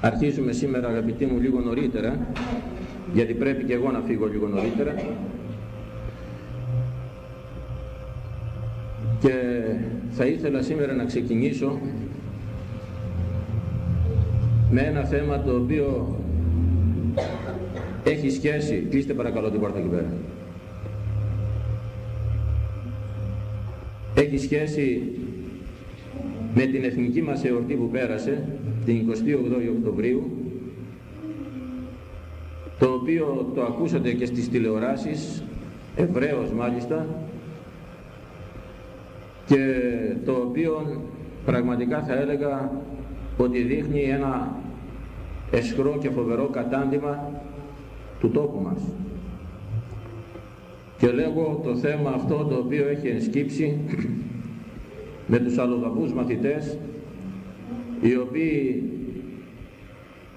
Αρχίζουμε σήμερα αγαπητοί μου λίγο νωρίτερα, γιατί πρέπει και εγώ να φύγω λίγο νωρίτερα. Και θα ήθελα σήμερα να ξεκινήσω με ένα θέμα το οποίο έχει σχέση, κλείστε παρακαλώ την πόρτα εκεί πέρα. Έχει σχέση με την εθνική μας εορτή που πέρασε την 28η Οκτωβρίου το οποίο το ακούσατε και στις τηλεοράσεις ευρέως μάλιστα και το οποίο πραγματικά θα έλεγα ότι δείχνει ένα εσχρό και φοβερό κατάντημα του τόπου μας. Και λέγω το θέμα αυτό το οποίο έχει ενσκύψει με τους αλλοδαπούς μαθητές οι οποίοι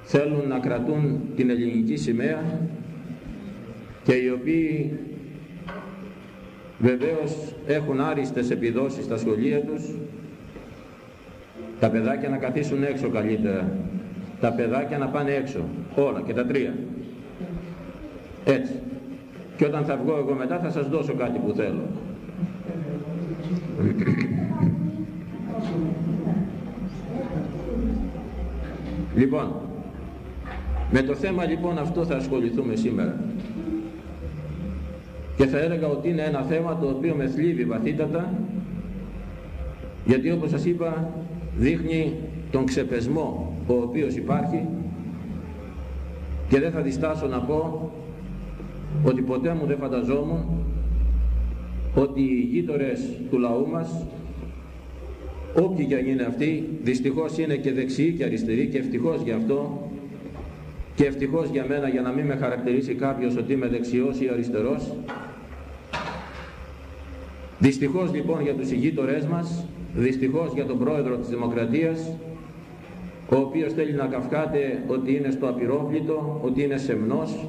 θέλουν να κρατούν την ελληνική σημαία και οι οποίοι βεβαίως έχουν άριστες επιδόσεις στα σχολεία τους τα παιδάκια να καθίσουν έξω καλύτερα τα παιδάκια να πάνε έξω όλα και τα τρία. Έτσι. Και όταν θα βγω εγώ μετά θα σας δώσω κάτι που θέλω Λοιπόν, με το θέμα λοιπόν αυτό θα ασχοληθούμε σήμερα. Και θα έλεγα ότι είναι ένα θέμα το οποίο με θλίβει βαθύτατα, γιατί όπως σας είπα δείχνει τον ξεπεσμό ο οποίος υπάρχει και δεν θα διστάσω να πω ότι ποτέ μου δεν φανταζόμουν ότι οι γείτορες του λαού μας όποιοι και αν είναι αυτοί δυστυχώς είναι και δεξιοί και αριστεροί και ευτυχώς γι' αυτό και ευτυχώς για μένα για να μην με χαρακτηρίσει κάποιος ότι είμαι δεξιός ή αριστερός. Δυστυχώς λοιπόν για τους ηγείτορές μας δυστυχώς για τον πρόεδρο της Δημοκρατίας ο οποίος θέλει να καυκάται ότι είναι στο απειρόβλητο, ότι είναι σεμνός,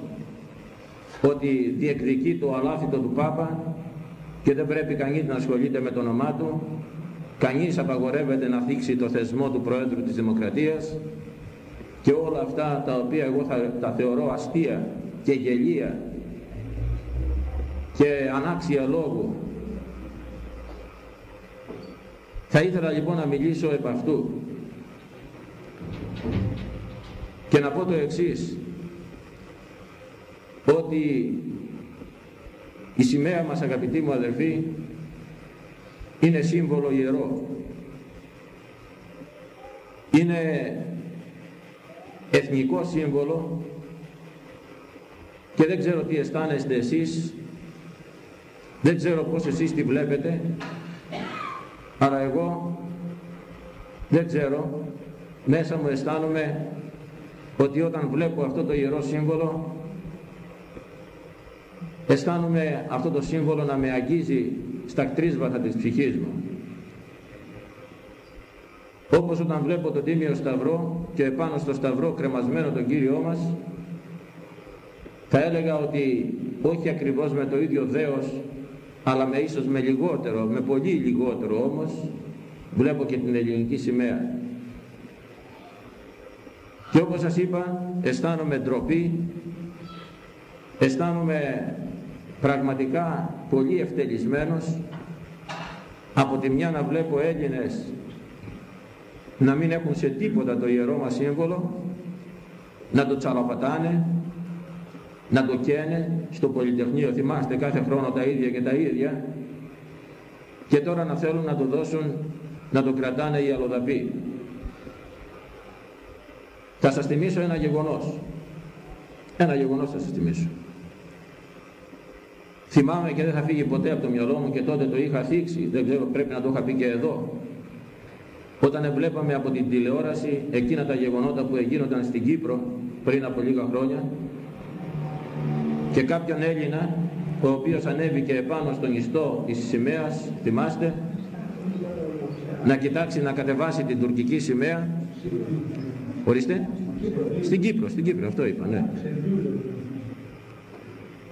ότι διεκδικεί το αλάθητο του Πάπα και δεν πρέπει κανείς να ασχολείται με το όνομά του Κανείς απαγορεύεται να θίξει το θεσμό του Προέδρου της Δημοκρατίας και όλα αυτά τα οποία εγώ θα τα θεωρώ αστεία και γελία και ανάξια λόγου. Θα ήθελα λοιπόν να μιλήσω επ' αυτού και να πω το εξής ότι η σημαία μας αγαπητοί μου αδερφοί είναι σύμβολο ιερό. Είναι εθνικό σύμβολο. Και δεν ξέρω τι αισθάνεστε εσείς. Δεν ξέρω πως εσείς τη βλέπετε. Αλλά εγώ δεν ξέρω. Μέσα μου αισθάνομαι ότι όταν βλέπω αυτό το ιερό σύμβολο αισθάνομαι αυτό το σύμβολο να με αγγίζει στα κτρίσβατα της ψυχής μου. Όπως όταν βλέπω τον Τίμιο Σταυρό και επάνω στο Σταυρό κρεμασμένο τον Κύριό μας, θα έλεγα ότι όχι ακριβώς με το ίδιο δέος, αλλά με ίσως με λιγότερο, με πολύ λιγότερο όμως, βλέπω και την ελληνική σημαία. Και όπως σας είπα, αισθάνομαι ντροπή, αισθάνομαι πραγματικά πολύ ευτελισμένος από τη μια να βλέπω Έλληνες να μην έχουν σε τίποτα το ιερό μας σύμβολο να το τσαλαπατάνε να το καίνε στο Πολυτεχνείο. Θυμάστε κάθε χρόνο τα ίδια και τα ίδια. Και τώρα να θέλουν να το δώσουν να το κρατάνε οι αλλοδαποί. Θα σας θυμίσω ένα γεγονός. Ένα γεγονός θα σας θυμίσω Θυμάμαι και δεν θα φύγει ποτέ από το μυαλό μου και τότε το είχα θίξει, δεν ξέρω πρέπει να το είχα πει και εδώ. Όταν βλέπαμε από την τηλεόραση εκείνα τα γεγονότα που έγινονταν στην Κύπρο πριν από λίγα χρόνια και κάποιον Έλληνα ο οποίος ανέβηκε επάνω στον ιστό της σημαίας, θυμάστε, να κοιτάξει να κατεβάσει την τουρκική σημαία. Ορίστε. Στην Κύπρο, στην Κύπρο, αυτό είπα, ναι.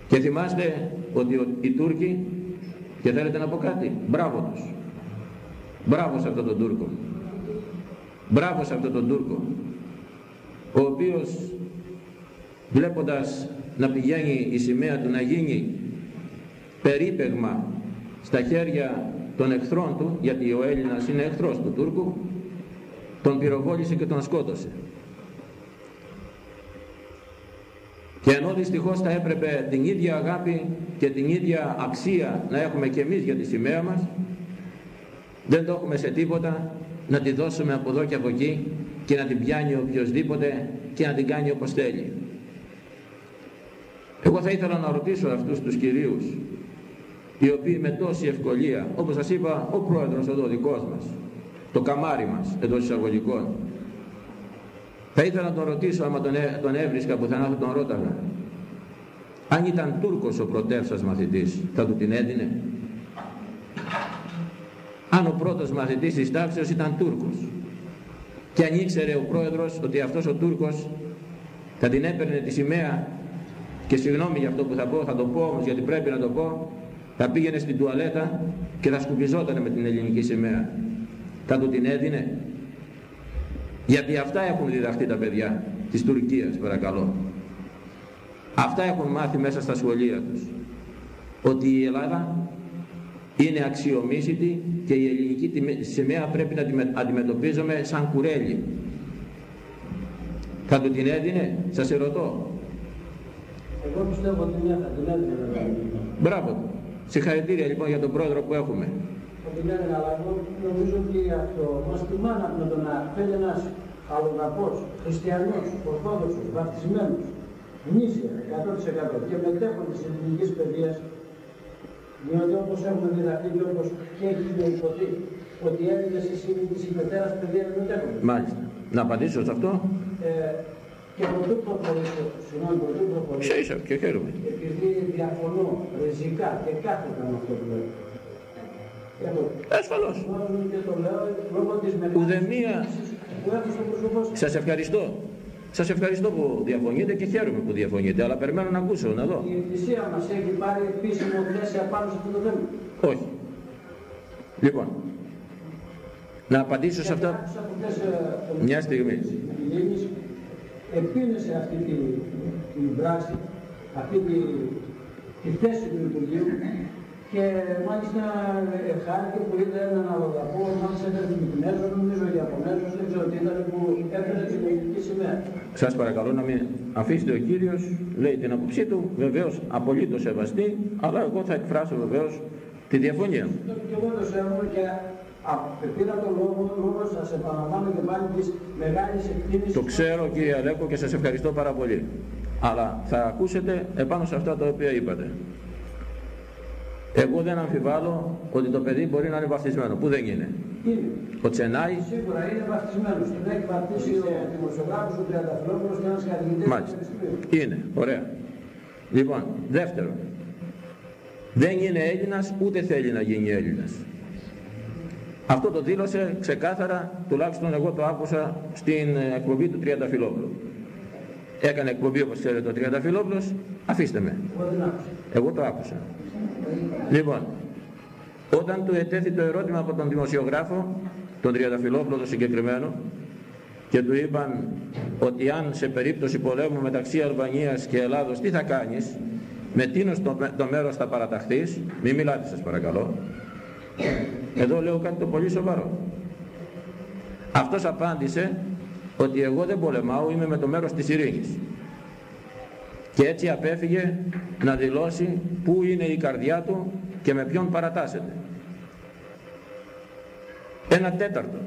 Και θυμάστε ότι οι Τούρκοι, και θέλετε να πω κάτι, μπράβο τους. Μπράβο σε αυτόν τον Τούρκο. Μπράβο σε αυτόν τον Τούρκο. ο οποίος βλέποντας να πηγαίνει η σημαία του να γίνει περίπεγμα στα χέρια των εχθρών του, γιατί ο Έλληνας είναι εχθρός του Τούρκου, τον πυροβόλησε και τον σκότωσε. Και ενώ δυστυχώς θα έπρεπε την ίδια αγάπη και την ίδια αξία να έχουμε και εμείς για τη σημαία μας, δεν το έχουμε σε τίποτα να τη δώσουμε από εδώ και από εκεί και να την πιάνει οποιοδήποτε και να την κάνει όπως θέλει. Εγώ θα ήθελα να ρωτήσω αυτούς τους κυρίους οι οποίοι με τόση ευκολία, όπως σας είπα ο πρόεδρος εδώ δικός μας, το καμάρι μας εντός εισαγωγικών, θα ήθελα να τον ρωτήσω άμα τον, έ, τον έβρισκα πουθενά θα τον ρώταγα. Αν ήταν Τούρκος ο πρωτεύς σας μαθητής θα του την έδινε; Αν ο πρώτος μαθητής της τάξεως ήταν Τούρκος και αν ήξερε ο πρόεδρος ότι αυτός ο Τούρκος θα την έπαιρνε τη σημαία και συγγνώμη για αυτό που θα πω, θα το πω όμως γιατί πρέπει να το πω θα πήγαινε στην τουαλέτα και θα σκουπιζόταν με την ελληνική σημαία θα του την έδινε; Γιατί αυτά έχουν διδαχθεί τα παιδιά της Τουρκίας παρακαλώ. Αυτά έχουν μάθει μέσα στα σχολεία τους. Ότι η Ελλάδα είναι αξιομίσητη και η ελληνική σημαία πρέπει να αντιμετωπίζουμε σαν κουρέλι. Θα του την έδινε; Σας ερωτώ. Εγώ πιστεύω ότι μια θα την έδινε μπράβο συγχαρητήρια λοιπόν για τον πρόεδρο που έχουμε ότι λένε, αλλά εγώ νομίζω ότι αυτό μας τιμάνε με το να θέλει ένας αλλοδαπός, χριστιανός, ορθόδοξος, βαπτισμένος, γνήσια, 100% και μετέχοντες της ελληνικής παιδείας, διότι όπως έχουμε διδαχθεί και όπως και έχει υποθεί, ότι οι Έλληνες είναι της υπετέρας παιδείας μετέχοντες. Μάλιστα. Να απαντήσω σε αυτό. Ε, και από το προχωρήσω, συγγνώμη, από το προχωρήσω. Ίσα, και χαίρομαι. Επειδή διαφωνώ ριζικά και κάθετα με αυτό που λέω. Ασφαλώς. Ουδεμία. Σας ευχαριστώ. Σας ευχαριστώ που διαφωνείτε και χαίρομαι που διαφωνείτε, αλλά περιμένω να ακούσω, να δω. Η Εκκλησία μας έχει πάρει επίσημο θέση απάνω σε αυτό το θέμα. Όχι. Λοιπόν, να απαντήσω σε αυτά μια στιγμή. Επίνεσε αυτή την πράξη, αυτή τη θέση του Υπουργείου και μάλιστα χάρηκε που είδε έναν αλλοδαπό, μάλιστα ήταν Φιλιππινέζο, νομίζω Ιαπωνέζος, δεν ξέρω τι ήταν, που έφερε την ελληνική σημαία. Σας παρακαλώ να μην αφήσετε ο Κύριος, λέει την άποψή του, βεβαίως απολύτως σεβαστή, αλλά εγώ θα εκφράσω βεβαίως τη διαφωνία μου. Και εγώ το σέβομαι και πήρα τον λόγο, λόγο σας επαναλαμβάνω και πάλι της μεγάλης εκτίμησης. Το ξέρω κύριε Αλέκο και σας ευχαριστώ πάρα πολύ. Αλλά θα ακούσετε επάνω σε αυτά τα οποία είπατε. Εγώ δεν αμφιβάλλω ότι το παιδί μπορεί να είναι βαφτισμένο. Πού δεν είναι. Είναι. Ο Τσενάη. Σίγουρα είναι βαφτισμένος. Τον έχει βαφτίσει ο δημοσιογράφος, ο Τριανταφυλόπουλος και ένας καθηγητής. Μάλιστα. Είναι. Ωραία. Λοιπόν, δεύτερο. Δεν είναι Έλληνας ούτε θέλει να γίνει Έλληνας. Αυτό το δήλωσε ξεκάθαρα, τουλάχιστον εγώ το άκουσα στην εκπομπή του Τριανταφυλόπουλου. Έκανε εκπομπή όπως ξέρετε ο Τριανταφυλόπουλος, αφήστε με. Εγώ το άκουσα. Λοιπόν, όταν του ετέθη το ερώτημα από τον δημοσιογράφο, τον Τριανταφυλόπουλο το συγκεκριμένο, και του είπαν ότι αν σε περίπτωση πολέμου μεταξύ Αλβανίας και Ελλάδος τι θα κάνεις, με τίνος το, το μέρος θα παραταχθείς, μη μιλάτε σας παρακαλώ. Εδώ λέω κάτι το πολύ σοβαρό. Αυτός απάντησε ότι εγώ δεν πολεμάω, είμαι με το μέρος της ειρήνης και έτσι απέφυγε να δηλώσει πού είναι η καρδιά του και με ποιον παρατάσσεται. Ένα τέταρτο.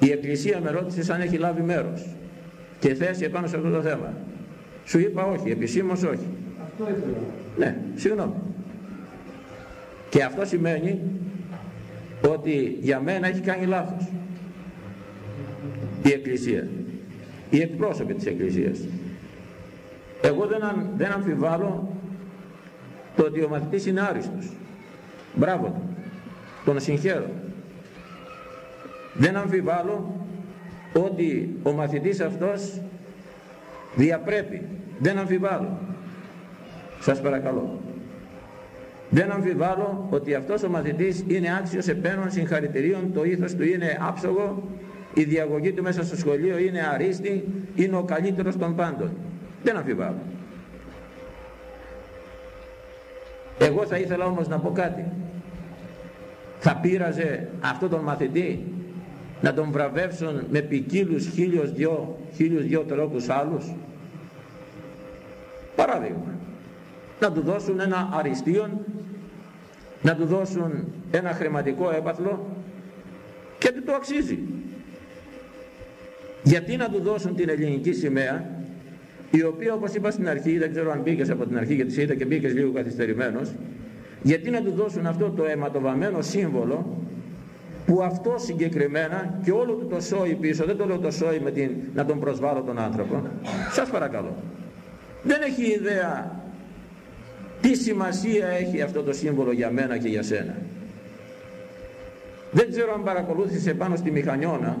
Η Εκκλησία με ρώτησε αν έχει λάβει μέρος και θέση επάνω σε αυτό το θέμα. Σου είπα όχι, επισήμως όχι. Αυτό ήθελα. Ναι, συγγνώμη. Και αυτό σημαίνει ότι για μένα έχει κάνει λάθος η Εκκλησία. Οι εκπρόσωποι της Εκκλησίας. Εγώ δεν, δεν αμφιβάλλω το ότι ο μαθητής είναι άριστος. Μπράβο του. Τον συγχαίρω. Δεν αμφιβάλλω ότι ο μαθητής αυτός διαπρέπει. Δεν αμφιβάλλω. Σας παρακαλώ. Δεν αμφιβάλλω ότι αυτός ο μαθητής είναι άξιος επένων συγχαρητηρίων, το ήθος του είναι άψογο η διαγωγή του μέσα στο σχολείο είναι αρίστη, είναι ο καλύτερος των πάντων. Δεν αμφιβάλλω. Εγώ θα ήθελα όμως να πω κάτι. Θα πείραζε αυτό τον μαθητή να τον βραβεύσουν με ποικίλους χίλιους δυο, χίλιους δυο τρόπους άλλους. Παράδειγμα, να του δώσουν ένα αριστείον, να του δώσουν ένα χρηματικό έπαθλο και του το αξίζει. Γιατί να του δώσουν την ελληνική σημαία η οποία όπως είπα στην αρχή, δεν ξέρω αν μπήκες από την αρχή γιατί σε είδα και μπήκες λίγο καθυστερημένος, γιατί να του δώσουν αυτό το αιματοβαμμένο σύμβολο που αυτό συγκεκριμένα και όλο του το σόι πίσω, δεν το λέω το σόι με την, να τον προσβάλλω τον άνθρωπο, σας παρακαλώ. Δεν έχει ιδέα τι σημασία έχει αυτό το σύμβολο για μένα και για σένα. Δεν ξέρω αν παρακολούθησες πάνω στη Μηχανιώνα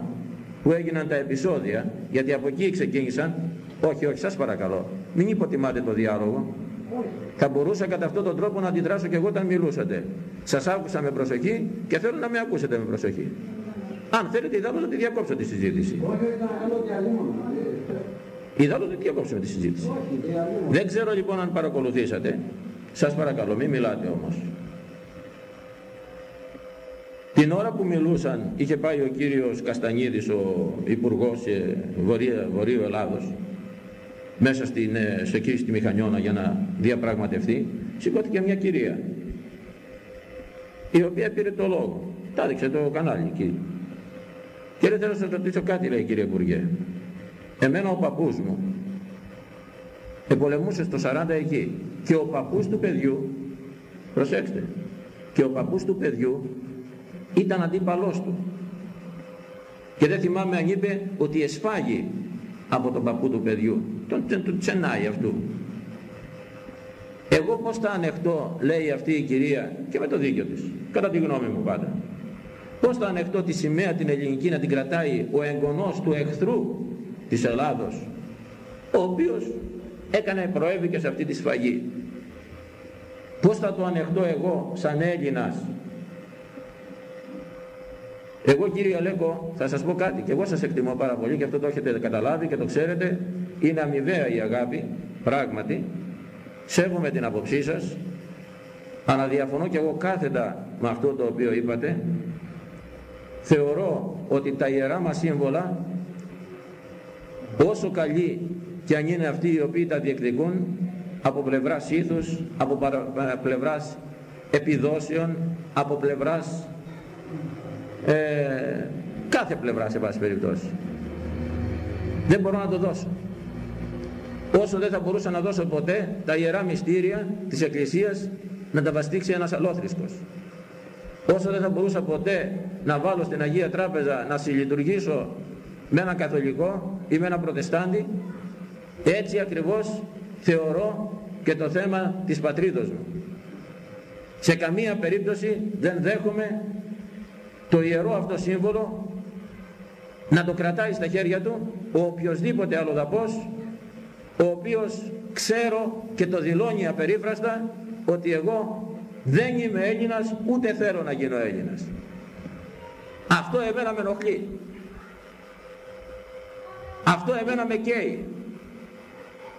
που έγιναν τα επεισόδια, γιατί από εκεί ξεκίνησαν, όχι, όχι, σας παρακαλώ, μην υποτιμάτε το διάλογο. Θα μπορούσα κατά αυτόν τον τρόπο να αντιδράσω και εγώ όταν μιλούσατε. Σας άκουσα με προσοχή και θέλω να με ακούσετε με προσοχή. Αν θέλετε, ιδάλλως να τη διακόψω τη συζήτηση. Όχι, ήταν καλό διαλύμα. Ιδάλλως να τη διακόψω τη συζήτηση. Δεν ξέρω λοιπόν αν παρακολουθήσατε. Σας παρακαλώ, μην μιλάτε όμως. Την ώρα που μιλούσαν, είχε πάει ο κύριος Καστανίδης, ο Υπουργός ε, Βορείου Ελλάδος, μέσα στην, ε, σε εκεί στη Μηχανιώνα για να διαπραγματευτεί, σηκώθηκε μια κυρία, η οποία πήρε το λόγο. Τα έδειξε το κανάλι εκεί. Και λέει, θέλω να σας ρωτήσω κάτι, λέει κύριε Υπουργέ. Εμένα ο παππούς μου επολεμούσε στο 40 εκεί και ο παππούς του παιδιού, προσέξτε, και ο παππούς του παιδιού ήταν αντίπαλός του. Και δεν θυμάμαι αν είπε ότι εσφάγει από τον παππού του παιδιού. Τον, τον τσενάει αυτού. Εγώ πώς θα ανεχτώ, λέει αυτή η κυρία, και με το δίκιο της, κατά τη γνώμη μου πάντα. Πώς θα ανεχτώ τη σημαία την ελληνική να την κρατάει ο εγγονός του εχθρού της Ελλάδος, ο οποίος έκανε προέβηκε σε αυτή τη σφαγή. Πώς θα το ανεχτώ εγώ σαν Έλληνας; Εγώ κύριε Αλέκο θα σας πω κάτι και εγώ σας εκτιμώ πάρα πολύ και αυτό το έχετε καταλάβει και το ξέρετε είναι αμοιβαία η αγάπη πράγματι. Σέβομαι την αποψή σας. Αναδιαφωνώ και εγώ κάθετα με αυτό το οποίο είπατε. Θεωρώ ότι τα ιερά μας σύμβολα όσο καλοί και αν είναι αυτοί οι οποίοι τα διεκδικούν από πλευράς ήθους, από πλευράς επιδόσεων, από πλευράς ε, κάθε πλευρά σε βάση περιπτώσει. Δεν μπορώ να το δώσω όσο δεν θα μπορούσα να δώσω ποτέ τα ιερά μυστήρια της Εκκλησίας να τα βαστίξει ένας αλόθρησκος. Όσο δεν θα μπορούσα ποτέ να βάλω στην Αγία Τράπεζα να συλλειτουργήσω με ένα καθολικό ή με ένα προτεστάντη έτσι ακριβώς θεωρώ και το θέμα της πατρίδος μου. Σε καμία περίπτωση δεν δέχομαι το ιερό αυτό σύμβολο να το κρατάει στα χέρια του ο οποιοδήποτε αλλοδαπός ο οποίος ξέρω και το δηλώνει απερίφραστα ότι εγώ δεν είμαι Έλληνας ούτε θέλω να γίνω Έλληνας. Αυτό εμένα με ενοχλεί. Αυτό εμένα με καίει.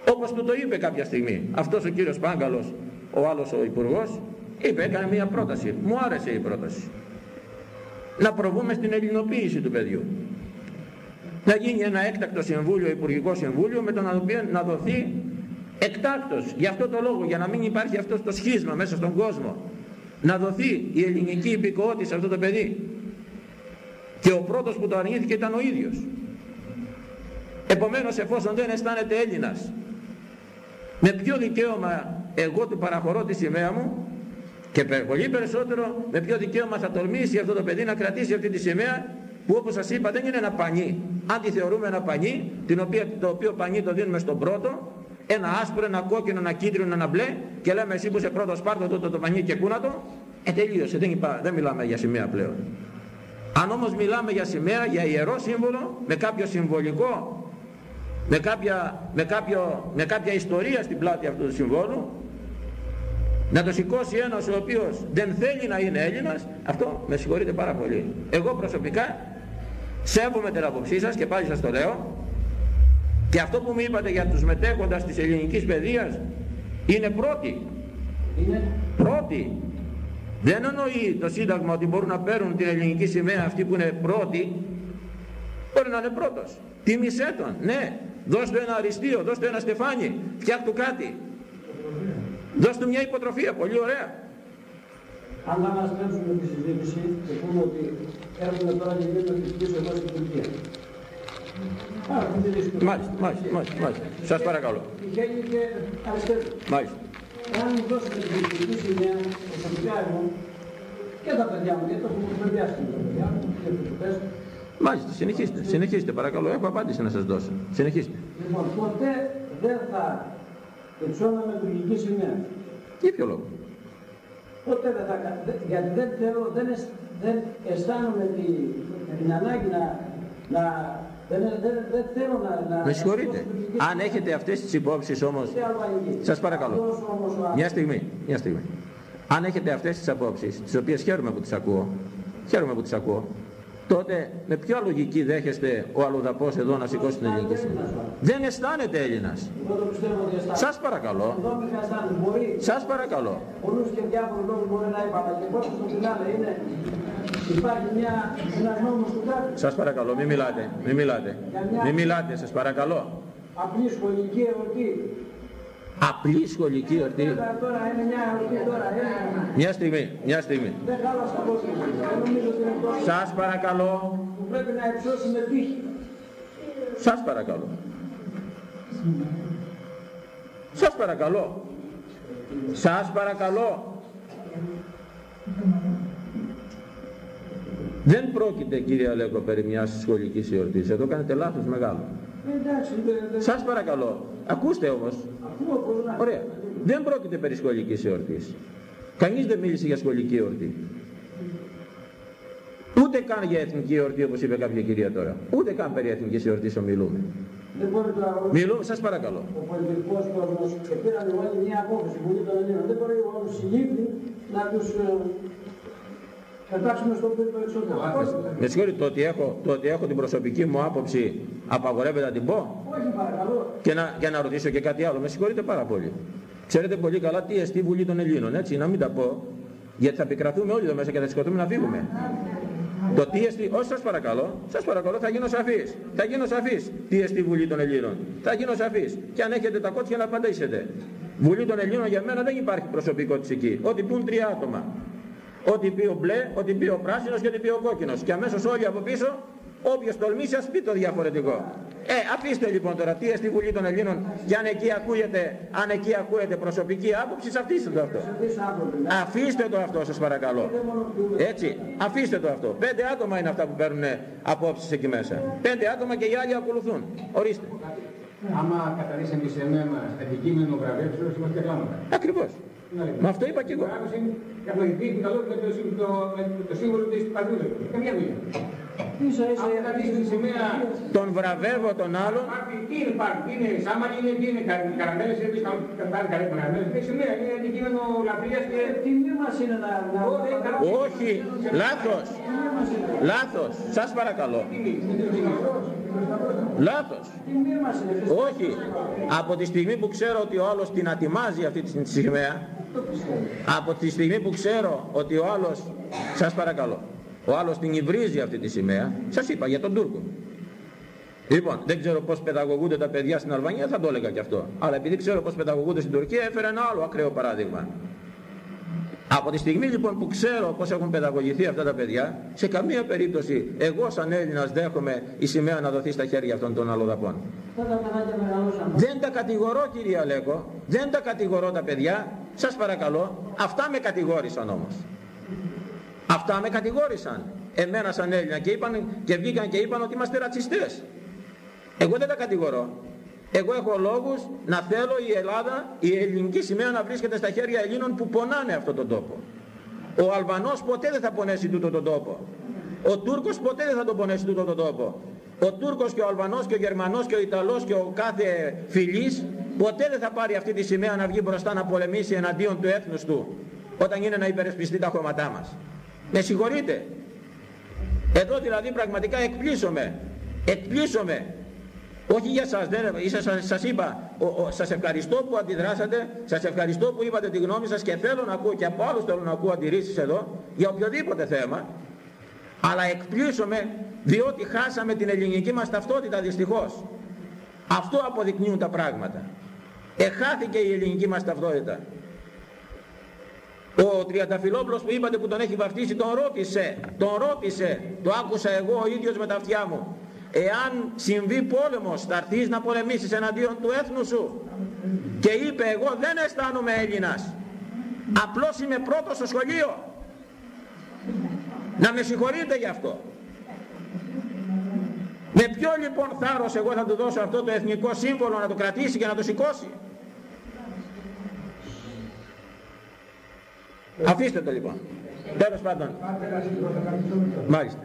Όπως του το είπε κάποια στιγμή. Αυτός ο κύριος Πάγκαλος ο άλλος ο υπουργός είπε έκανε μια πρόταση. Μου άρεσε η πρόταση. Να προβούμε στην ελληνοποίηση του παιδιού. Να γίνει ένα έκτακτο συμβούλιο, υπουργικό συμβούλιο, με τον οποίο να δοθεί εκτάκτος, για αυτό το λόγο, για να μην υπάρχει αυτό το σχίσμα μέσα στον κόσμο, να δοθεί η ελληνική υπηκοότητα σε αυτό το παιδί. Και ο πρώτος που το αρνήθηκε ήταν ο ίδιος. Επομένως, εφόσον δεν αισθάνεται Έλληνας, με ποιο δικαίωμα εγώ του παραχωρώ τη σημαία μου, και πολύ περισσότερο με ποιο δικαίωμα θα τολμήσει αυτό το παιδί να κρατήσει αυτή τη σημαία που όπως σας είπα δεν είναι ένα πανί. Αν τη θεωρούμε ένα πανί, την οποία, το οποίο πανί το δίνουμε στον πρώτο, ένα άσπρο, ένα κόκκινο, ένα κίτρινο, ένα μπλε. Και λέμε εσύ που είσαι πρώτος πάρτο το, το, το πανί και κούνατο, ε τελείωσε, δεν, είπα, δεν μιλάμε για σημαία πλέον. Αν όμως μιλάμε για σημαία, για ιερό σύμβολο, με κάποιο συμβολικό, με κάποια, με κάποιο, με κάποια ιστορία στην πλάτη αυτού του συμβόλου, να το σηκώσει ένας ο οποίος δεν θέλει να είναι Έλληνας αυτό με συγχωρείτε πάρα πολύ. Εγώ προσωπικά Σέβομαι την άποψή σας και πάλι σας το λέω. Και αυτό που μου είπατε για τους μετέχοντας της ελληνικής παιδείας είναι πρώτη. Είναι Πρώτη. Δεν εννοεί το Σύνταγμα ότι μπορούν να παίρνουν την ελληνική σημαία αυτοί που είναι πρώτοι. Μπορεί να είναι πρώτος. Τίμησέ τον. Ναι. Δώσ' του ένα αριστείο, δώσ' του ένα στεφάνι. Φτιάχ' του κάτι. Δώσ' του μια υποτροφία. Πολύ ωραία. Αν θα μας τρέψουμε τη συζήτηση και πούμε ότι έχουμε τώρα και δύο πίσω εδώ στην Τουρκία. Άρα, αυτή τη δύσκολη. Μάλιστα, μάλιστα, μάλιστα, μάλιστα. Σας παρακαλώ. Τυχαίνει και αριστερού. Μάλιστα. Αν μου δώσετε την τουρκική σημαία, προσωπικά εγώ και τα παιδιά μου, γιατί το έχω κουβεντιάσει με τα παιδιά μου και τους κουτές. Μάλιστα, συνεχίστε, συνεχίστε παρακαλώ. Έχω απάντηση να σας δώσω. Συνεχίστε. Λοιπόν, ποτέ δεν θα υψώναμε τουρκική σημαία. Για ποιο λόγο; Ποτέ δεν θα κα- δε- γιατί δεν θέλω, δεν, αισ- δεν αισθάνομαι τη, την ανάγκη να, να δεν, δεν, δεν θέλω να... να Με συγχωρείτε. να σηκώσω τουρκική Αν έχετε αυτές τις υπόψεις όμως, σημαία, ούτε αλβανική. σας παρακαλώ. Αυτός όμως ο Μια στιγμή, μια στιγμή. Αν έχετε αυτές τις απόψεις, τις οποίες χαίρομαι που τις ακούω, χαίρομαι που τις ακούω, τότε με ποια λογική δέχεστε ο αλλοδαπός εδώ να σηκώσει την ελληνική σημαία. Δεν αισθάνεται Έλληνας. Εγώ το πιστεύω ότι αισθάνομαι. Σας παρακαλώ, Εδώ μη αισθάνομαι. Μπορεί σας παρακαλώ. πολλούς και διάφορους λόγους μπορεί να είπα, αλλά και πώς το φινάλε είναι υπάρχει μια, ένας νόμος του κάτω. Σας παρακαλώ, μην μιλάτε, μην μιλάτε. Μην μιλάτε, σας παρακαλώ. Απλή σχολική εορτή. Απλή σχολική εορτή. Τώρα, τώρα είναι μια εορτή τώρα. Είναι, Μια στιγμή, μια στιγμή. δεν χάλασα από την Δεν νομίζω ότι είναι τόσο Σας παρακαλώ, που πρέπει να υψώσει με τύχη. σας παρακαλώ. Σας παρακαλώ. Σας παρακαλώ. Δεν πρόκειται κύριε Αλέκο περί μιας σχολικής εορτής. Εδώ κάνετε λάθος μεγάλο. Ε, Εντάξει, δεν, δεν, Σας παρακαλώ. Ακούστε όμως. Ακούω πώς να... Ωραία. Δεν πρόκειται περί σχολικής εορτής. Κανείς δεν μίλησε για σχολική εορτή. Ούτε καν για εθνική εορτή όπως είπε κάποια κυρία τώρα. Ούτε καν περί εθνικής εορτής ομιλούμε. Δεν μπορεί τώρα ο, Μιλούμε, σας παρακαλώ. ο πολιτικός κόσμος και πήραν όλοι μια απόφαση που των Ελλήνων. Δεν μπορεί όλους οι λύπη να τους ε, πετάξουμε στο πίσω εξωτερικό. Με συγχωρείτε, το ότι, έχω, το ότι έχω την προσωπική μου άποψη απαγορεύεται να την πω; Όχι παρακαλώ. και να, και να ρωτήσω και κάτι άλλο. Με συγχωρείτε πάρα πολύ. Ξέρετε πολύ καλά τι εστί Βουλή των Ελλήνων, έτσι, να μην τα πω, γιατί θα επικρατούμε όλοι εδώ μέσα και θα σηκωθούμε να φύγουμε. Το τι εστί, όχι σας παρακαλώ, σας παρακαλώ, θα γίνω σαφής. Θα γίνω σαφής τι εστί Βουλή των Ελλήνων. Θα γίνω σαφής. Και αν έχετε τα κότσια να απαντήσετε. Βουλή των Ελλήνων για μένα δεν υπάρχει προσωπικό της εκεί. Ό,τι πούν τρία άτομα. Ό,τι πει ο μπλε, ό,τι πει ο πράσινος και ό,τι πει ο κόκκινος. Και αμέσως όλοι από πίσω, όποιος τολμήσει ας πει το διαφορετικό. Ε, αφήστε λοιπόν τώρα τι στη Βουλή των Ελλήνων και αν εκεί ακούγεται, αν εκεί ακούγεται προσωπική άποψη, αφήστε το αυτό. Εμείς άνθρωποι. Αφήστε το αυτό σας παρακαλώ. Έτσι, αφήστε το αυτό. Πέντε άτομα είναι αυτά που παίρνουν απόψεις εκεί μέσα. Πέντε άτομα και οι άλλοι ακολουθούν. Ορίστε. Άμα καθαρίσαμε σε μένα αντικείμενο βραβεύσεως, είμαστε κλάματα. Ακριβώς. Με αυτό είπα και εγώ. Καθοδητή που καλό με το, το, με το σύμβολο της παντούλας. Καμία δουλειά. Ίσα ίσα Αν καθαρίσει τη σημαία, Τον βραβεύω τον άλλον. πάρτι, τι είναι πάρτι, τι είναι σάμα, τι είναι, τι είναι κα- καραμέλες, εμείς κάνουμε καλές καραμέλες. Είναι σημαία, είναι αντικείμενο λατρείας και... τιμή μας είναι να... να... Ωραία, καλά. Όχι, λάθος. Λάθος. Σας παρακαλώ. Λάθος. Τιμή μας είναι. Όχι. Από τη στιγμή που ξέρω ότι ο άλλος την ατιμάζει αυτή τη σημαία, από τη στιγμή που ξέρω ότι ο άλλος, σας παρακαλώ, ο άλλος την υβρίζει αυτή τη σημαία, σας είπα για τον Τούρκο. Λοιπόν, δεν ξέρω πώς παιδαγωγούνται τα παιδιά στην Αλβανία, θα το έλεγα και αυτό. Αλλά επειδή ξέρω πώς παιδαγωγούνται στην Τουρκία, έφερα ένα άλλο ακραίο παράδειγμα. Από τη στιγμή λοιπόν που ξέρω πώς έχουν παιδαγωγηθεί αυτά τα παιδιά, σε καμία περίπτωση εγώ σαν Έλληνας δέχομαι η σημαία να δοθεί στα χέρια αυτών των αλλοδαπών. Αυτά τα παιδάκια μεγαλώσαν. Δεν τα κατηγορώ κυρία Λέκο, δεν τα κατηγορώ τα παιδιά, σας παρακαλώ, αυτά με κατηγόρησαν όμως. Αυτά με κατηγόρησαν, εμένα σαν Έλληνα και, είπαν, και βγήκαν και είπαν ότι είμαστε ρατσιστές. Εγώ δεν τα κατηγορώ. Εγώ έχω λόγους να θέλω η Ελλάδα, η ελληνική σημαία να βρίσκεται στα χέρια Ελλήνων που πονάνε αυτόν τον τόπο. Ο Αλβανός ποτέ δεν θα πονέσει τούτο τον τόπο. Ο Τούρκος ποτέ δεν θα τον πονέσει τούτο τον τόπο. Ο Τούρκος και ο Αλβανός και ο Γερμανός και ο Ιταλός και ο κάθε φιλής ποτέ δεν θα πάρει αυτή τη σημαία να βγει μπροστά να πολεμήσει εναντίον του έθνους του όταν είναι να υπερασπιστεί τα χώματά μας. Με συγχωρείτε. Εδώ δηλαδή πραγματικά εκπλήσωμε. Εκπλήσωμε. Όχι για σας, δεν, σας, σας είπα, ο, ο, σας ευχαριστώ που αντιδράσατε, σας ευχαριστώ που είπατε τη γνώμη σας και θέλω να ακούω και από άλλους θέλω να ακούω αντιρρήσεις εδώ για οποιοδήποτε θέμα. Αλλά εκπλήσωμε διότι χάσαμε την ελληνική μας ταυτότητα δυστυχώς. Αυτό αποδεικνύουν τα πράγματα. Εχάθηκε η ελληνική μας ταυτότητα. Ο Τριανταφυλόπλος που είπατε που τον έχει βαφτίσει τον ρώτησε, τον ρώτησε, το άκουσα εγώ ο ίδιος με τα αυτιά μου. Εάν συμβεί πόλεμος θα έρθεις να πολεμήσεις εναντίον του έθνους σου. Και είπε εγώ δεν αισθάνομαι Έλληνας. Απλώς είμαι πρώτος στο σχολείο. Να με συγχωρείτε γι' αυτό. Με ποιο λοιπόν θάρρος εγώ θα του δώσω αυτό το εθνικό σύμβολο να το κρατήσει και να το σηκώσει; Αφήστε το λοιπόν. Τέλος πάντων. Μάλιστα.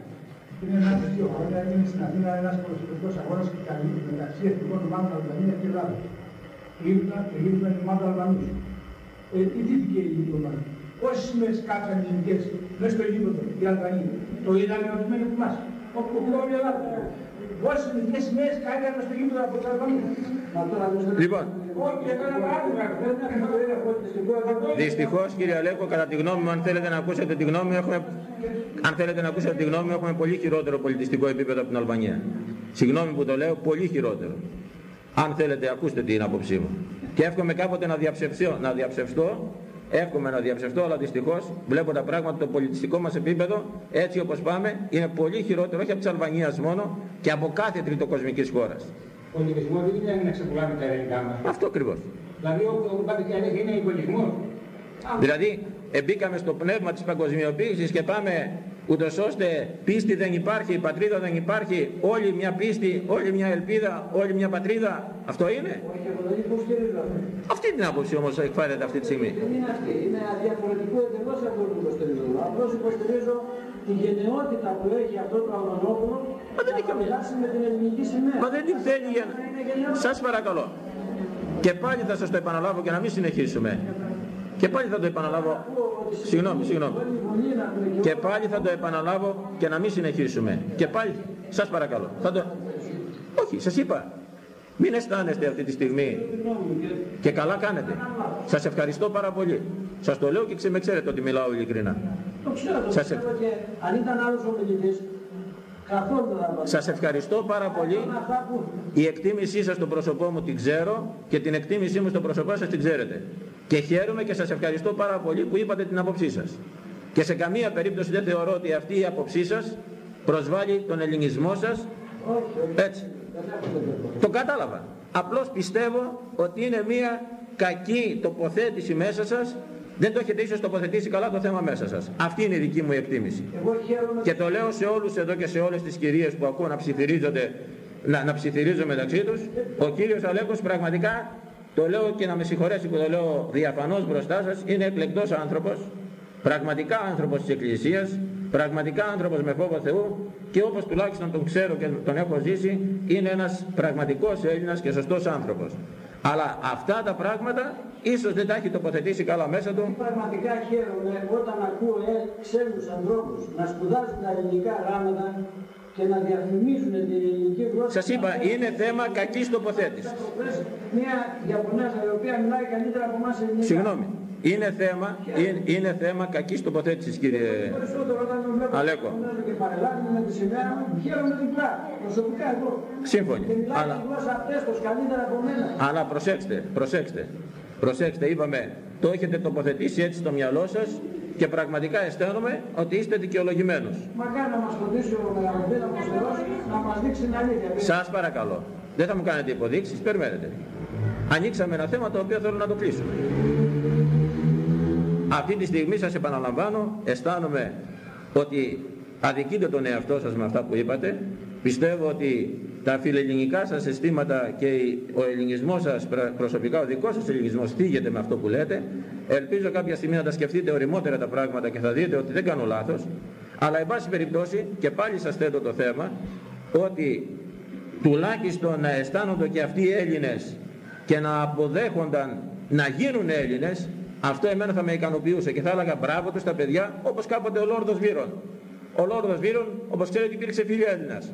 Είναι ένα δύο χρόνια έγινε στην Αθήνα ένας προσωπικός αγώνας και καλύπτει μεταξύ εθνικών ομάδων Αλβανία και Ελλάδα. Ήρθα και ήρθα την ομάδα Αλβανούς. Ε, τι δίθηκε η ελληνική ομάδα. Πόσες σημαίες κάψαν οι ελληνικές μέσα στο γήπεδο οι Αλβανοί; Το είδαμε ορισμένοι από εμάς. Όπου όλη η Ελλάδα. Πόσες ελληνικές σημαίες κάηκαν στο γήπεδο από τους Αλβανούς; Λοιπόν, Δυστυχώς κύριε Αλέκο, κατά τη γνώμη μου, αν θέλετε να ακούσετε τη γνώμη έχουμε, αν θέλετε να ακούσετε τη γνώμη μου, έχουμε πολύ χειρότερο πολιτιστικό επίπεδο από την Αλβανία. Συγγνώμη που το λέω, πολύ χειρότερο. Αν θέλετε, ακούστε την άποψή μου. Και εύχομαι κάποτε να διαψευστώ, να διαψευστώ εύχομαι να διαψευστώ, αλλά δυστυχώς βλέπω τα πράγματα το πολιτιστικό μας επίπεδο, έτσι όπως πάμε, είναι πολύ χειρότερο, όχι από της Αλβανίας μόνο, και από κάθε τριτοκοσμικής χώρας πολιτισμός δεν είναι να ξεπουλάμε τα ελληνικά μας. Αυτό ακριβώς. Δηλαδή όπου πάτε και αλήθεια είναι πολιτισμός. Δηλαδή μπήκαμε στο πνεύμα της παγκοσμιοποίησης και πάμε ούτως ώστε πίστη δεν υπάρχει, πατρίδα δεν υπάρχει, όλη μια πίστη, όλη μια ελπίδα, όλη μια πατρίδα. Αυτό είναι; Όχι, εγώ δεν υποστηρίζω Αυτή την άποψη όμως εκφράζεται αυτή τη στιγμή. Δεν είναι αυτή. Είναι αδιαφορετικό εντελώς αυτό που υποστηρίζω. Απλώς υποστηρίζω τη γενναιότητα που έχει αυτό το αγωνόπουλο Μα δεν να μιλάσει με την ελληνική σημαία. Μα δεν την θέλει για να... Σας παρακαλώ. Και πάλι θα σας το επαναλάβω και να μην συνεχίσουμε. Και πάλι θα το επαναλάβω. Συγγνώμη, συγγνώμη. Και πάλι θα το επαναλάβω και να μην συνεχίσουμε. Και πάλι, σας παρακαλώ. Θα το... Όχι, σας είπα. Μην αισθάνεστε αυτή τη στιγμή. Και καλά κάνετε. Σας ευχαριστώ πάρα πολύ. Σας το λέω και με ξέρετε ότι μιλάω ειλικρινά. Το ξέρω, το Σας ξέρω και αν ήταν άλλος ομιλητής, καθόλου δεν θα απαντήσω. Σας ευχαριστώ πάρα πολύ. Αυτά που Η εκτίμησή σας στο πρόσωπό μου την ξέρω και την εκτίμησή μου στο πρόσωπό σας την ξέρετε. Και χαίρομαι και σας ευχαριστώ πάρα πολύ που είπατε την άποψή σας. Και σε καμία περίπτωση δεν θεωρώ ότι αυτή η άποψή σας προσβάλλει τον ελληνισμό σας. Έτσι. Το κατάλαβα. Απλώς πιστεύω ότι είναι μια κακή τοποθέτηση μέσα σας. Δεν το έχετε ίσως τοποθετήσει καλά το θέμα μέσα σας. Αυτή είναι η δική μου εκτίμηση. εγώ χαίρομαι Και το λέω σε όλους εδώ και σε όλες τις κυρίες που ακούω να ψιθυρίζονται, να, να ψιθυρίζουν μεταξύ τους. Ο κύριος Αλέκος πραγματικά, το λέω και να με συγχωρέσει που το λέω διαφανώς μπροστά σας, είναι εκλεκτός άνθρωπος, πραγματικά άνθρωπος της Εκκλησίας, πραγματικά άνθρωπος με φόβο Θεού και όπως τουλάχιστον τον ξέρω και τον έχω ζήσει, είναι ένας πραγματικός Έλληνας και σωστός άνθρωπος. Αλλά αυτά τα πράγματα ίσως δεν τα έχει τοποθετήσει καλά μέσα του πραγματικά χαίρομαι όταν ακούω ε, ξένους ανθρώπους να σπουδάζουν τα ελληνικά γράμματα και να διαφημίζουν την ελληνική γλώσσα. Σας είπα, είναι θέμα κακής τοποθέτησης. Μια Ιαπωνέζα η οποία μιλάει καλύτερα από εμάς ελληνικά. Συγγνώμη. Είναι θέμα, είναι, είναι θέμα κακής τοποθέτησης κύριε Περισσότερο όταν με βλέπω Αλέκο. Ιαπωνέζα και παρελάβει με τη σημαία μου, χαίρομαι διπλά. Προσωπικά εγώ. Σύμφωνοι. Και μιλάει Αλλά, τη γλώσσα αυτές καλύτερα από μένα. αλλά προσέξτε, προσέξτε. Προσέξτε, είπαμε, το έχετε τοποθετήσει έτσι στο μυαλό σας και πραγματικά αισθάνομαι ότι είστε δικαιολογημένος. Μακάρι να μας φωτίσει ο Μεγαλοπίδαμος Θεός να μας δείξει την αλήθεια. Σας παρακαλώ. Δεν θα μου κάνετε υποδείξεις, περιμένετε. Ανοίξαμε ένα θέμα το οποίο θέλω να το κλείσουμε. Αυτή τη στιγμή σας επαναλαμβάνω, αισθάνομαι ότι αδικείτε τον εαυτό σας με αυτά που είπατε. Πιστεύω ότι τα φιλελληνικά σας αισθήματα και ο ελληνισμός σας, προσωπικά ο δικός σας ελληνισμός θίγεται με αυτό που λέτε. Ελπίζω κάποια στιγμή να τα σκεφτείτε οριμότερα τα πράγματα και θα δείτε ότι δεν κάνω λάθος. Αλλά εν πάση περιπτώσει και πάλι σας θέτω το θέμα ότι τουλάχιστον να αισθάνονται και αυτοί οι Έλληνες και να αποδέχονταν να γίνουν Έλληνες αυτό εμένα θα με ικανοποιούσε και θα έλεγα μπράβο τους τα παιδιά όπως κάποτε ο Λόρδος Βύρον ο Λόρδος Βίρον, όπως ξέρετε υπήρξε φίλιο Έλληνας.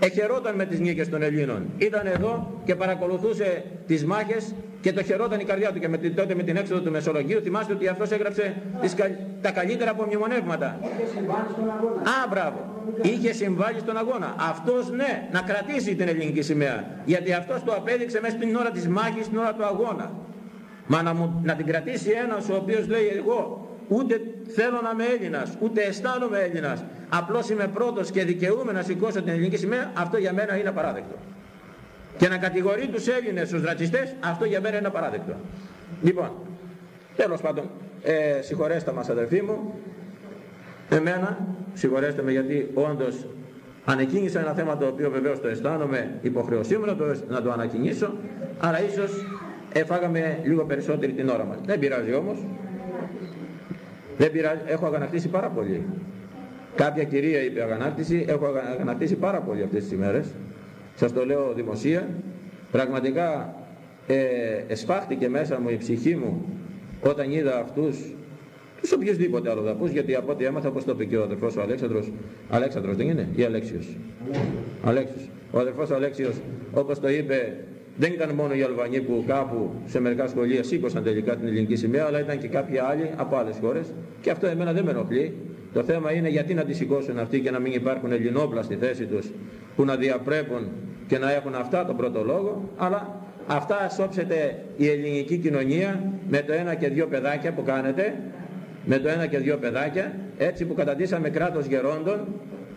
Εχαιρόταν με τις νίκες των Ελλήνων. Ήταν εδώ και παρακολουθούσε τις μάχες και το χαιρόταν η καρδιά του και με, τότε με την έξοδο του Μεσολογίου θυμάστε ότι αυτός έγραψε τις, τα καλύτερα απομνημονεύματα. Α, μπράβο. Είχε συμβάλει στον αγώνα. Αυτός ναι, να κρατήσει την ελληνική σημαία. Γιατί αυτός το απέδειξε μέσα στην ώρα της μάχης, στην ώρα του αγώνα. Μα να, μου, να την κρατήσει ένας ο οποίος λέει εγώ ούτε θέλω να είμαι Έλληνας, ούτε αισθάνομαι Έλληνας. Απλώς είμαι πρώτος και δικαιούμαι να σηκώσω την ελληνική σημαία, αυτό για μένα είναι απαράδεκτο. Και να κατηγορεί τους Έλληνες τους ρατσιστές, αυτό για μένα είναι απαράδεκτο. Λοιπόν, τέλος πάντων, ε, συγχωρέστε μας αδερφοί μου, εμένα, συγχωρέστε με γιατί όντως ανεκκίνησα ένα θέμα το οποίο βεβαίως το αισθάνομαι υποχρεωσή μου να το, να το ανακοινήσω, αλλά ίσως έφαγαμε λίγο περισσότερη την ώρα μας. Δεν πειράζει όμως, δεν πειράζει, έχω αγανακτήσει πάρα πολύ. Κάποια κυρία είπε αγανάκτηση, έχω αγανακτήσει πάρα πολύ αυτές τις ημέρες. Σας το λέω δημοσία. Πραγματικά ε, εσφάχτηκε μέσα μου η ψυχή μου όταν είδα αυτούς τους οποιουσδήποτε άλλο δαπούς, γιατί από ό,τι έμαθα, όπως το είπε και ο αδερφός ο Αλέξανδρος, Αλέξανδρος δεν είναι, ή Αλέξιος. Αλέξιος. Ο αδερφός Αλέξιος, όπως το είπε, δεν ήταν μόνο οι Αλβανοί που κάπου σε μερικά σχολεία σήκωσαν τελικά την ελληνική σημαία, αλλά ήταν και κάποιοι άλλοι από άλλες χώρες. Και αυτό εμένα δεν με ενοχλεί. Το θέμα είναι γιατί να τη σηκώσουν αυτοί και να μην υπάρχουν ελληνόπλα στη θέση τους που να διαπρέπουν και να έχουν αυτά τον πρώτο λόγο, αλλά αυτά σώψετε η ελληνική κοινωνία με το ένα και δύο παιδάκια που κάνετε, με το ένα και δύο παιδάκια, έτσι που καταντήσαμε κράτος γερόντων,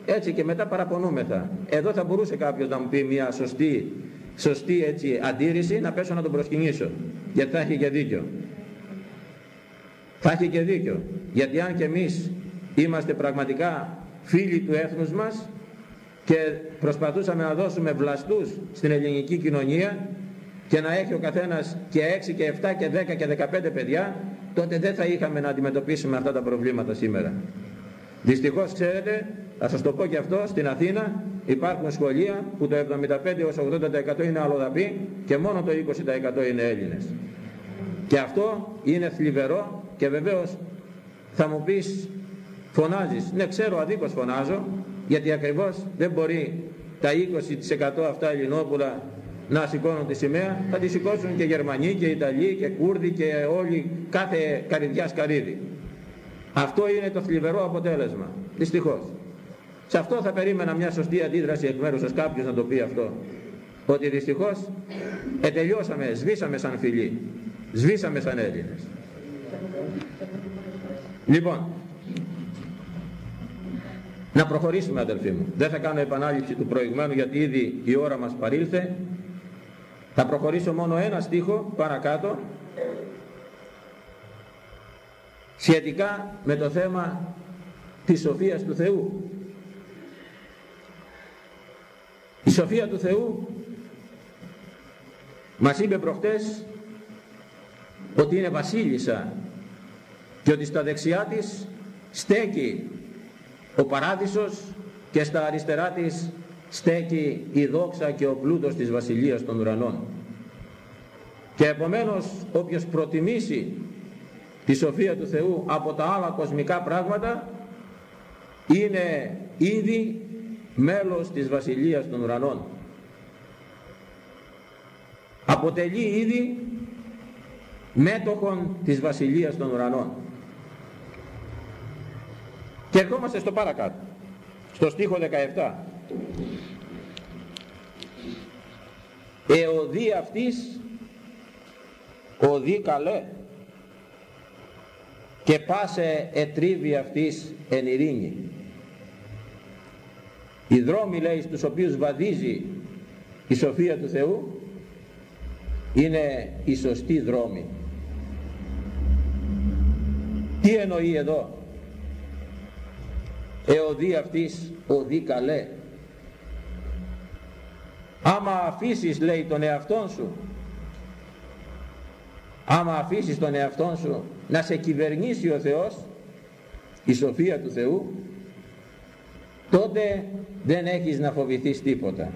έτσι και μετά παραπονούμεθα. Εδώ θα μπορούσε κάποιος να μου πει μια σωστή σωστή έτσι αντίρρηση να πέσω να τον προσκυνήσω. Γιατί θα έχει και δίκιο. Θα έχει και δίκιο. Γιατί αν και εμείς είμαστε πραγματικά φίλοι του έθνους μας και προσπαθούσαμε να δώσουμε βλαστούς στην ελληνική κοινωνία και να έχει ο καθένας και 6 και 7 και 10 και 15 παιδιά τότε δεν θα είχαμε να αντιμετωπίσουμε αυτά τα προβλήματα σήμερα. Δυστυχώς ξέρετε θα σας το πω και αυτό στην Αθήνα υπάρχουν σχολεία που το 75-80% είναι αλλοδαπή και μόνο το 20% είναι Έλληνες. Και αυτό είναι θλιβερό και βεβαίως θα μου πεις φωνάζεις. Ναι ξέρω αδίκως φωνάζω γιατί ακριβώς δεν μπορεί τα 20% αυτά Ελληνόπουλα να σηκώνουν τη σημαία θα τη σηκώσουν και Γερμανοί και Ιταλοί και Κούρδοι και όλοι κάθε καρυδιάς καρύδι. Αυτό είναι το θλιβερό αποτέλεσμα. Δυστυχώς. Σε αυτό θα περίμενα μια σωστή αντίδραση εκ μέρους σας κάποιος να το πει αυτό. Ότι δυστυχώς ετελειώσαμε, σβήσαμε σαν φιλοί, σβήσαμε σαν Έλληνες. Λοιπόν, να προχωρήσουμε αδελφοί μου. Δεν θα κάνω επανάληψη του προηγουμένου γιατί ήδη η ώρα μας παρήλθε. Θα προχωρήσω μόνο ένα στίχο παρακάτω σχετικά με το θέμα της σοφίας του Θεού. Η σοφία του Θεού μας είπε προχτές ότι είναι βασίλισσα και ότι στα δεξιά της στέκει ο παράδεισος και στα αριστερά της στέκει η δόξα και ο πλούτος της βασιλείας των ουρανών. Και επομένως όποιος προτιμήσει τη σοφία του Θεού από τα άλλα κοσμικά πράγματα είναι ήδη μέλος της Βασιλείας των Ουρανών. Αποτελεί ήδη μέτοχον της Βασιλείας των Ουρανών. Και ερχόμαστε στο παρακάτω, στο στίχο 17. Εωδή αυτής, οδή καλέ, και πάσε ετρίβει αυτής εν ειρήνη. Οι δρόμοι λέει στους οποίους βαδίζει η σοφία του Θεού είναι η σωστή δρόμη. Τι εννοεί εδώ; Εωδή αυτής οδή καλέ. Άμα αφήσεις λέει τον εαυτόν σου άμα αφήσεις τον εαυτόν σου να σε κυβερνήσει ο Θεός η σοφία του Θεού τότε δεν έχεις να φοβηθείς τίποτα.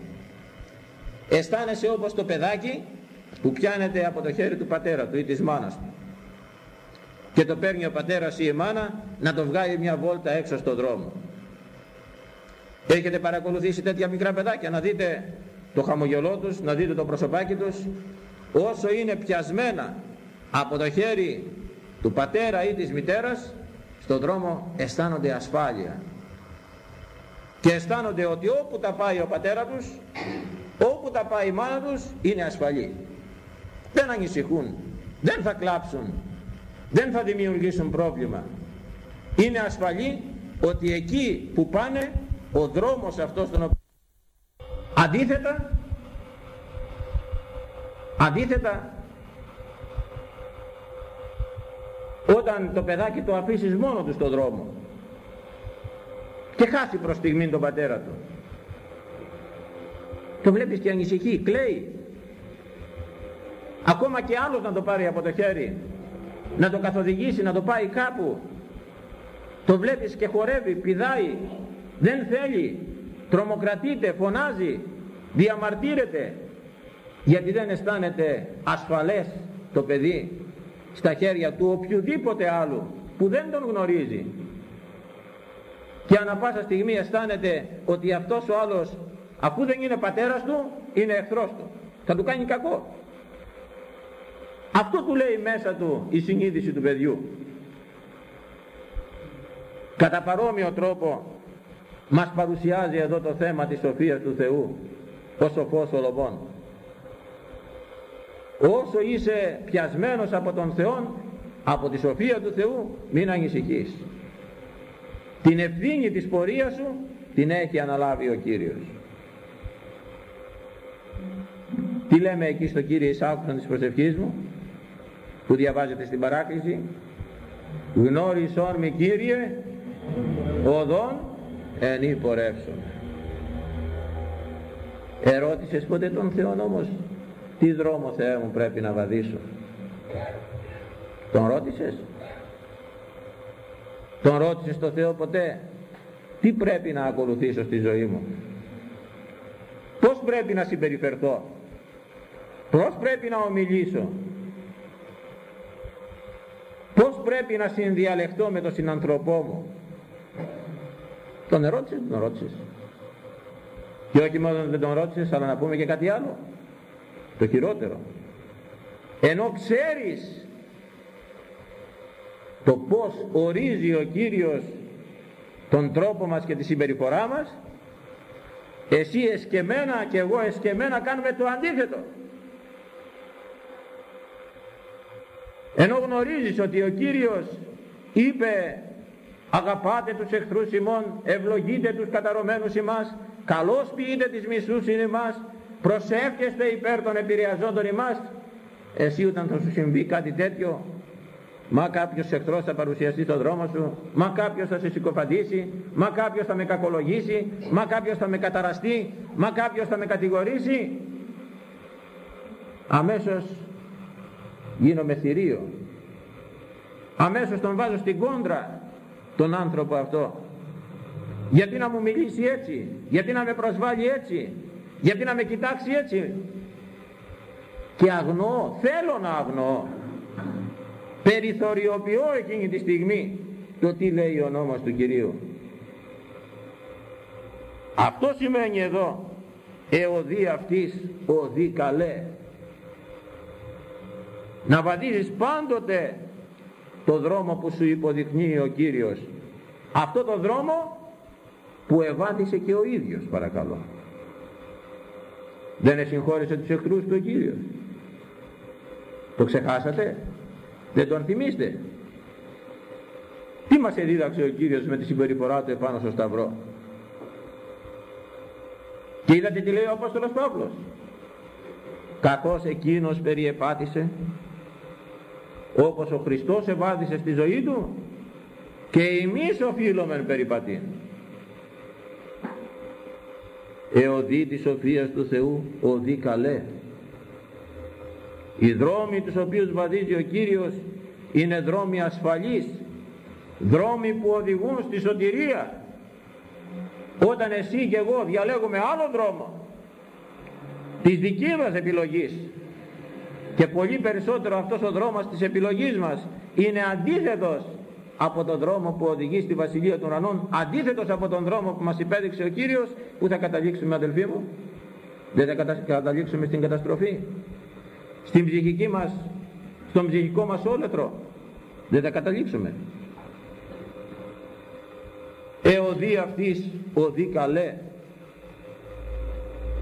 Αισθάνεσαι όπως το παιδάκι που πιάνεται από το χέρι του πατέρα του ή της μάνας του και το παίρνει ο πατέρας ή η μάνα να το βγάλει μια βόλτα έξω στον δρόμο. Έχετε παρακολουθήσει τέτοια μικρά παιδάκια να δείτε το χαμογελό τους, να δείτε το προσωπάκι τους όσο είναι πιασμένα από το χέρι του πατέρα ή της μητέρας στον δρόμο αισθάνονται ασφάλεια και αισθάνονται ότι όπου τα πάει ο πατέρα τους όπου τα πάει η μάνα τους είναι ασφαλή. Δεν ανησυχούν. Δεν θα κλάψουν. Δεν θα δημιουργήσουν πρόβλημα. Είναι ασφαλή ότι εκεί που πάνε ο δρόμος αυτός τον οποίο αντίθετα αντίθετα όταν το παιδάκι το αφήσεις μόνο του στον δρόμο και χάσει προς στιγμή τον πατέρα του. Το βλέπεις και ανησυχεί, κλαίει. Ακόμα και άλλος να το πάρει από το χέρι να το καθοδηγήσει, να το πάει κάπου. Το βλέπεις και χορεύει, πηδάει δεν θέλει τρομοκρατείται, φωνάζει διαμαρτύρεται γιατί δεν αισθάνεται ασφαλές το παιδί στα χέρια του οποιοδήποτε άλλου που δεν τον γνωρίζει και ανα πάσα στιγμή αισθάνεται ότι αυτός ο άλλος αφού δεν είναι πατέρας του είναι εχθρός του. Θα του κάνει κακό. Αυτό του λέει μέσα του η συνείδηση του παιδιού. Κατά παρόμοιο τρόπο μας παρουσιάζει εδώ το θέμα της σοφίας του Θεού ο σοφός Σολομών. Όσο είσαι πιασμένος από τον Θεό από τη σοφία του Θεού μην ανησυχείς την ευθύνη της πορείας σου την έχει αναλάβει ο Κύριος. Τι λέμε εκεί στο Κύριο Ισάκουσαν της προσευχής μου που διαβάζετε στην παράκληση; Γνώρισόν με Κύριε οδόν εν υπορεύσον ερώτησες ποτέ τον Θεό όμως τι δρόμο Θεέ μου πρέπει να βαδίσω τον ρώτησες; Τον ρώτησες τον Θεό ποτέ τι πρέπει να ακολουθήσω στη ζωή μου; Πως πρέπει να συμπεριφερθώ; Πως πρέπει να ομιλήσω; Πως πρέπει να συνδιαλεχτώ με τον συνανθρωπό μου; Τον ερώτησες τον ρώτησες. Και όχι μόνο δεν τον ρώτησες αλλά να πούμε και κάτι άλλο. Το χειρότερο. Ενώ ξέρεις το πως ορίζει ο Κύριος τον τρόπο μας και τη συμπεριφορά μας εσύ εσκεμένα και εγώ εσκεμένα κάνουμε το αντίθετο. Ενώ γνωρίζεις ότι ο Κύριος είπε αγαπάτε τους εχθρούς ημών ευλογείτε τους καταρωμένους ημάς καλώς ποιείτε τις μισούς είναι ημάς προσεύχεστε υπέρ των επηρεαζόντων ημάς εσύ όταν θα σου συμβεί κάτι τέτοιο μα κάποιος εχθρός θα παρουσιαστεί στον δρόμο σου μα κάποιος θα σε συκοφαντήσει μα κάποιος θα με κακολογήσει μα κάποιος θα με καταραστεί μα κάποιος θα με κατηγορήσει. Αμέσως γίνομαι θηρίο. Αμέσως τον βάζω στην κόντρα τον άνθρωπο αυτό. Γιατί να μου μιλήσει έτσι γιατί να με προσβάλλει έτσι γιατί να με κοιτάξει έτσι. Και αγνοώ θέλω να αγνοώ περιθωριοποιώ εκείνη τη στιγμή το τι λέει ο νόμος του Κυρίου. Αυτό σημαίνει εδώ εωδή αυτής οδή καλέ. Να βαδίζεις πάντοτε το δρόμο που σου υποδεικνύει ο Κύριος. Αυτό το δρόμο που ευάτησε και ο ίδιος παρακαλώ. Δεν εσυγχώρησε τους εχθρούς του ο Κύριος το ξεχάσατε; Δεν τον θυμίστε; Τι μας εδίδαξε ο Κύριος με τη συμπεριφορά του επάνω στο Σταυρό; Και είδατε τι λέει ο Απόστολος Παύλος; Κακός εκείνος περιεπάτησε όπως ο Χριστός ευάδισε στη ζωή του και εμείς οφείλομεν περιπατήν. Εωδή της σοφίας του Θεού οδή καλέ. Οι δρόμοι τους οποίους βαδίζει ο Κύριος είναι δρόμοι ασφαλείς δρόμοι που οδηγούν στη σωτηρία. Όταν εσύ και εγώ διαλέγουμε άλλο δρόμο της δικής μας επιλογής και πολύ περισσότερο αυτός ο δρόμος της επιλογής μας είναι αντίθετος από τον δρόμο που οδηγεί στη Βασιλεία των Ουρανών αντίθετος από τον δρόμο που μας υπέδειξε ο Κύριος που θα καταλήξουμε αδελφοί μου δεν θα καταλήξουμε στην καταστροφή στην ψυχική μας στον ψυχικό μας όλετρο δεν θα καταλήξουμε. Εωδή αυτής οδή καλέ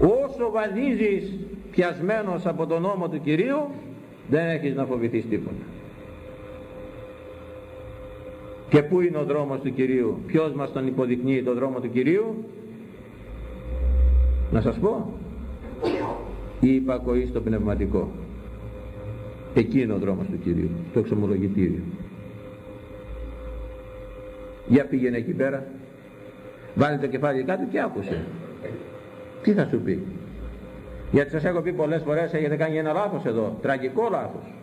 όσο βαδίζεις πιασμένος από τον νόμο του Κυρίου δεν έχεις να φοβηθείς τίποτα. Και πού είναι ο δρόμος του Κυρίου; Ποιος μας τον υποδεικνύει το δρόμο του Κυρίου; Να σας πω. Η υπακοή στο πνευματικό εκεί είναι ο δρόμος του Κυρίου το εξομολογητήριο για πήγαινε εκεί πέρα βάλει το κεφάλι κάτω και άκουσε τι θα σου πει; Γιατί σας έχω πει πολλές φορές έχετε κάνει ένα λάθος εδώ τραγικό λάθος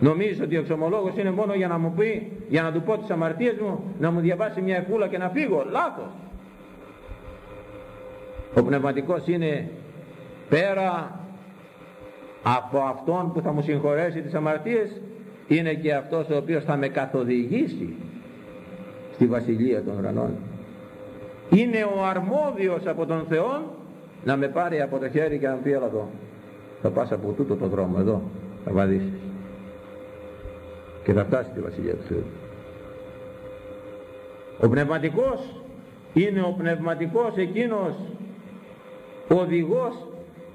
Νομίζεις ότι ο εξομολόγος είναι μόνο για να μου πει, για να του πω τις αμαρτίες μου, να μου διαβάσει μια εφούλα και να φύγω. Λάθος. Ο πνευματικός είναι πέρα από αυτόν που θα μου συγχωρέσει τις αμαρτίες, είναι και αυτός ο οποίος θα με καθοδηγήσει στη Βασιλεία των Ουρανών. Είναι ο αρμόδιος από τον Θεό να με πάρει από το χέρι και να πει έλα εδώ. Θα πας από τούτο το δρόμο εδώ, θα βαδίσεις και θα φτάσει στη Βασιλεία του Θεού. Ο πνευματικός είναι ο πνευματικός εκείνος οδηγός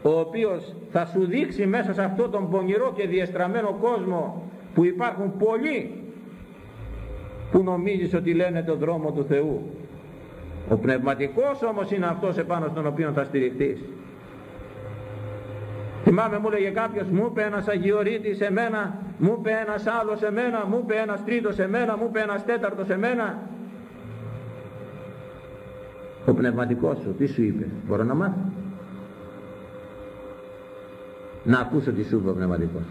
ο οποίος θα σου δείξει μέσα σε αυτό τον πονηρό και διεστραμμένο κόσμο που υπάρχουν πολλοί που νομίζεις ότι λένε τον δρόμο του Θεού. Ο πνευματικός όμως είναι αυτός επάνω στον οποίο θα στηριχτείς. Θυμάμαι μου λέγε κάποιος, μου είπε ένας αγιορείτης σε μένα, μου είπε ένας άλλος σε μένα, μου είπε ένας τρίτος σε μένα, μου είπε ένας τέταρτος σε μένα. Ο πνευματικός σου, τι σου είπε, μπορώ να μάθω; Να ακούσω τι σου είπε ο πνευματικός.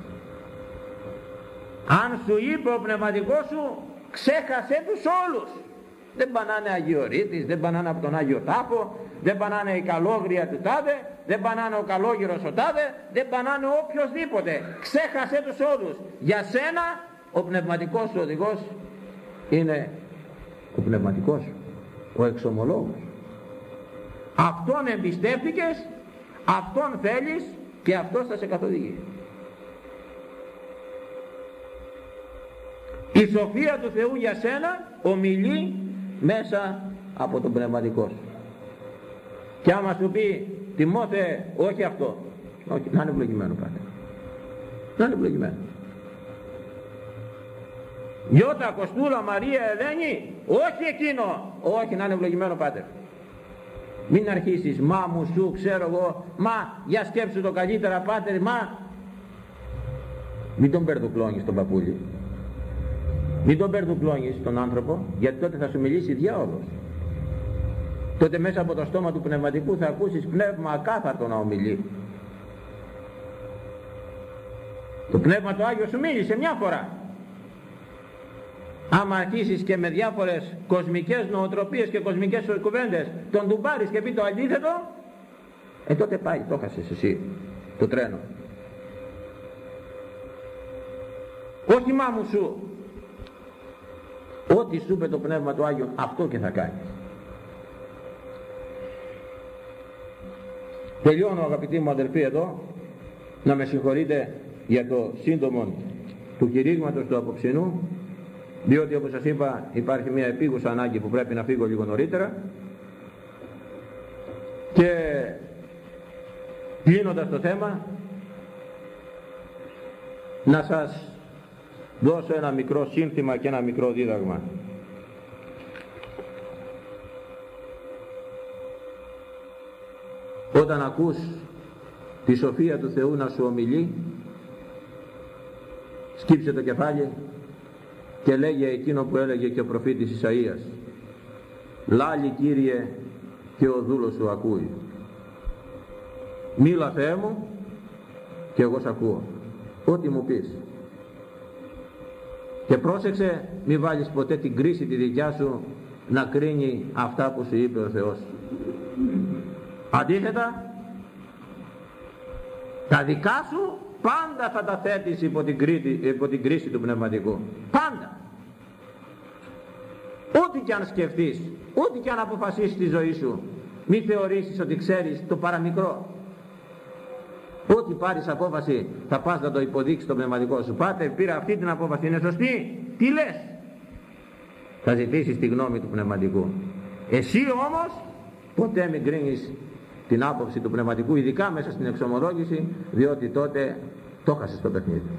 Αν σου είπε ο πνευματικός σου, ξέχασε τους όλους. Δεν πανάνε Αγιορείτης, δεν πανάνε από τον Άγιο Τάφο, δεν πανάνε η καλόγρια του τάδε, δεν πανάνε ο καλόγυρος ο τάδε, δεν πανάνε οποιοδήποτε. Ξέχασε τους όλους. Για σένα ο πνευματικός σου οδηγός είναι ο πνευματικός σου, ο εξομολόγος. Αυτόν εμπιστεύτηκες, αυτόν θέλεις και αυτός θα σε καθοδηγεί. Η σοφία του Θεού για σένα ομιλεί μέσα από τον πνευματικό σου. Και άμα σου πει Τιμόθε όχι αυτό, όχι, να είναι ευλογημένο πάτε. Να είναι ευλογημένο. Γιώτα, Κοστούλα, Μαρία, Ελένη, όχι εκείνο, όχι να είναι ευλογημένο πάτε. Μην αρχίσεις, μα μου σου, ξέρω εγώ, μα για σκέψου το καλύτερα πάτερ, μα μην τον περδουκλώνεις τον παππούλι. Μην τον περδουκλώνεις τον άνθρωπο, γιατί τότε θα σου μιλήσει διάολος τότε μέσα από το στόμα του πνευματικού θα ακούσεις πνεύμα ακάθαρτο να ομιλεί. Το πνεύμα το Άγιο σου μίλησε μια φορά. Άμα αρχίσεις και με διάφορες κοσμικές νοοτροπίες και κοσμικές κουβέντες τον του πάρεις και πει το αντίθετο, ε τότε πάει, το χάσες εσύ, το τρένο. Όχι μάμου σου, ό,τι σου είπε το Πνεύμα του Άγιο, αυτό και θα κάνεις. Τελειώνω αγαπητοί μου αδελφοί εδώ, να με συγχωρείτε για το σύντομο του κηρύγματος του απόψινού, διότι όπως σας είπα υπάρχει μια επίγουσα ανάγκη που πρέπει να φύγω λίγο νωρίτερα και κλείνοντας το θέμα να σας δώσω ένα μικρό σύνθημα και ένα μικρό δίδαγμα. όταν ακούς τη σοφία του Θεού να σου ομιλεί σκύψε το κεφάλι και λέγε εκείνο που έλεγε και ο προφήτης Ισαΐας λάλη Κύριε και ο δούλος σου ακούει. Μίλα Θεέ μου και εγώ σ' ακούω. Ό,τι μου πεις και πρόσεξε μη βάλεις ποτέ την κρίση τη δικιά σου να κρίνει αυτά που σου είπε ο Θεός. Αντίθετα, τα δικά σου πάντα θα τα θέτεις υπό την, κρίση, υπό την κρίση του πνευματικού. Πάντα. και αν σκεφτείς, ό,τι και αν αποφασίσεις στη ζωή σου, μη θεωρήσεις ότι ξέρεις το παραμικρό. Ό,τι πάρεις απόφαση θα πας να το υποδείξεις το πνευματικό σου. Πάτε, πήρα αυτή την απόφαση, είναι σωστή. Τι λες; Θα ζητήσεις τη γνώμη του πνευματικού. Εσύ όμως ποτέ μην κρίνεις την άποψη του πνευματικού, ειδικά μέσα στην εξομολόγηση, διότι τότε το χάσες το παιχνίδι.